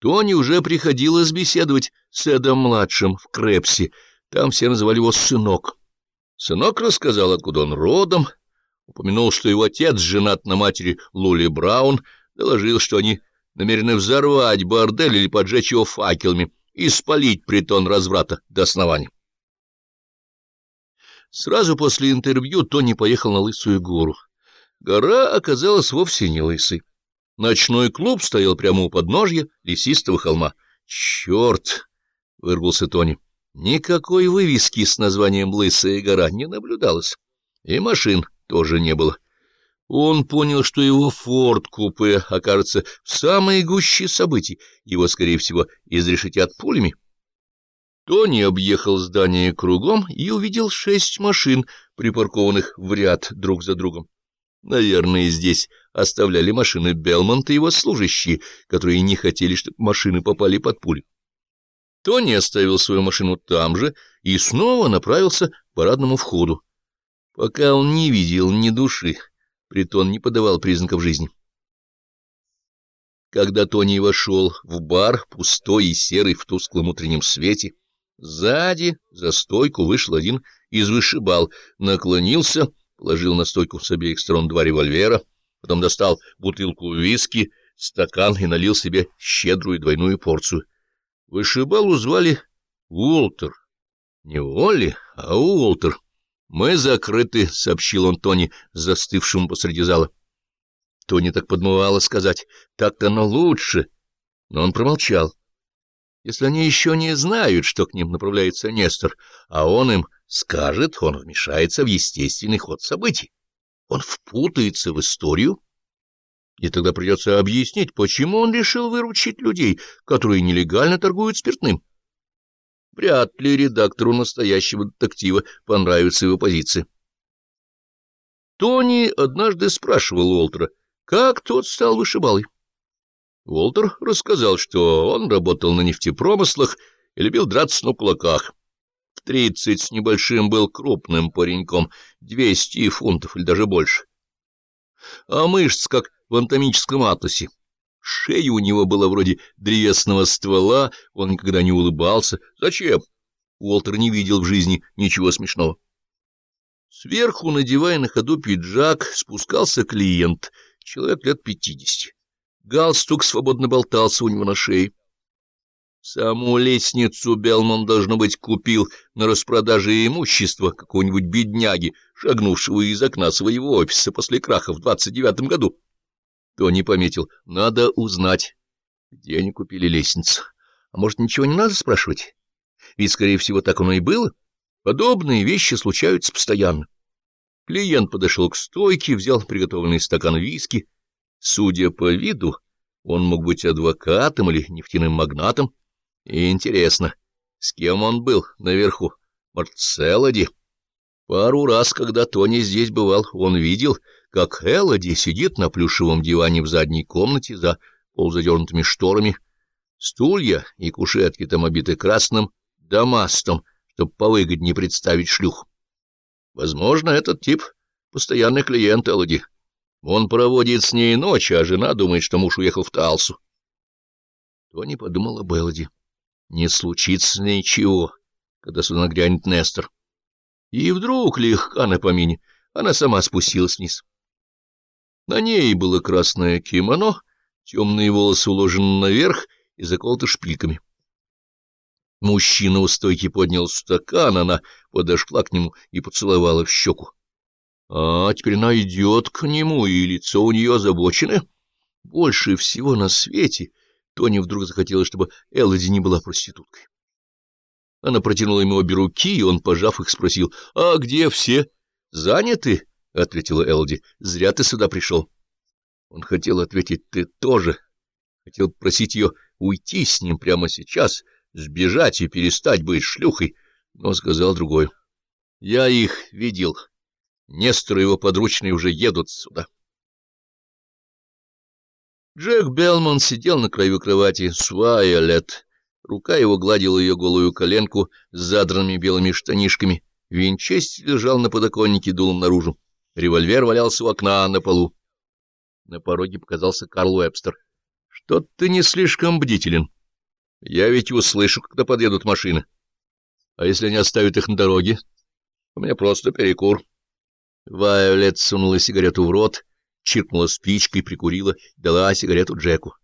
Тони уже приходилось беседовать с Эдом-младшим в Крепсе, там все называли его «сынок». Сынок рассказал, откуда он родом, упомянул, что его отец женат на матери Лули Браун, доложил, что они намерены взорвать бордель или поджечь его факелами и спалить притон разврата до основания. Сразу после интервью Тони поехал на Лысую гору. Гора оказалась вовсе не лысой. Ночной клуб стоял прямо у подножья лесистого холма. «Черт!» — вырвался Тони. Никакой вывески с названием «Лысая гора» не наблюдалось, и машин тоже не было. Он понял, что его форт-купе окажется в самой гуще событий, его, скорее всего, изрешетят пулями. Тони объехал здание кругом и увидел шесть машин, припаркованных в ряд друг за другом. Наверное, здесь оставляли машины Белмонта и его служащие, которые не хотели, чтобы машины попали под пули. Тони оставил свою машину там же и снова направился к парадному входу. Пока он не видел ни души, притон не подавал признаков жизни. Когда Тони вошел в бар, пустой и серый в тусклом утреннем свете, сзади за стойку вышел один из вышибал, наклонился, положил на стойку с обеих сторон два револьвера, потом достал бутылку виски, стакан и налил себе щедрую двойную порцию — Вышибалу звали Уолтер. Не Олли, а Уолтер. «Мы закрыты», — сообщил он Тони, застывшему посреди зала. Тони так подмывало сказать, так-то оно лучше, но он промолчал. Если они еще не знают, что к ним направляется Нестор, а он им скажет, он вмешается в естественный ход событий. Он впутается в историю, и тогда придется объяснить, почему он решил выручить людей, которые нелегально торгуют спиртным. Вряд ли редактору настоящего детектива понравится его позиция. Тони однажды спрашивал Уолтера, как тот стал вышибалой. Уолтер рассказал, что он работал на нефтепромыслах и любил драться на кулаках. Тридцать с небольшим был крупным пареньком, двести фунтов или даже больше. А мышц, как в анатомическом атласе. Шея у него была вроде древесного ствола, он никогда не улыбался. Зачем? Уолтер не видел в жизни ничего смешного. Сверху, надевая на ходу пиджак, спускался клиент, человек лет пятидесяти. Галстук свободно болтался у него на шее. Саму лестницу Белман, должно быть, купил на распродаже имущества какого-нибудь бедняги, шагнувшего из окна своего офиса после краха в двадцать девятом году. Тони пометил. Надо узнать, где они купили лестницу. А может, ничего не надо спрашивать? Ведь, скорее всего, так оно и было. Подобные вещи случаются постоянно. Клиент подошел к стойке, взял приготовленный стакан виски. Судя по виду, он мог быть адвокатом или нефтяным магнатом. И интересно, с кем он был наверху? Может, Селоди? Пару раз, когда Тони здесь бывал, он видел, как Элоди сидит на плюшевом диване в задней комнате за полузадернутыми шторами. Стулья и кушетки там обиты красным дамастом, чтобы повыгоднее представить шлюх. Возможно, этот тип — постоянный клиент Элоди. Он проводит с ней ночь, а жена думает, что муж уехал в Талсу. Тони подумал об Элоди. Не случится ничего, когда сюда нагрянет Нестор. И вдруг легка на помине, она сама спустилась вниз. На ней было красное кимоно, темные волосы уложены наверх и заколоты шпильками. Мужчина у стойки поднял стакан, она подошла к нему и поцеловала в щеку. А теперь она идет к нему, и лицо у нее озабочено. Больше всего на свете Тони вдруг захотелось, чтобы Элоди не была проституткой. Она протянула ему обе руки, и он, пожав их, спросил, «А где все? Заняты?» — ответила Элди. — Зря ты сюда пришел. Он хотел ответить «ты тоже». Хотел просить ее уйти с ним прямо сейчас, сбежать и перестать быть шлюхой, но сказал другой. — Я их видел. Нестор и его подручные уже едут сюда. Джек Белман сидел на краю кровати с Вайолет. Рука его гладила ее голую коленку с задранными белыми штанишками. Винчестер лежал на подоконнике дулом наружу. Револьвер валялся у окна на полу. На пороге показался Карл Уэбстер. — Тот ты не слишком бдителен. Я ведь услышу, когда подъедут машины. А если они оставят их на дороге? У меня просто перекур. Вайолет сунула сигарету в рот, чиркнула спичкой, прикурила, дала сигарету Джеку.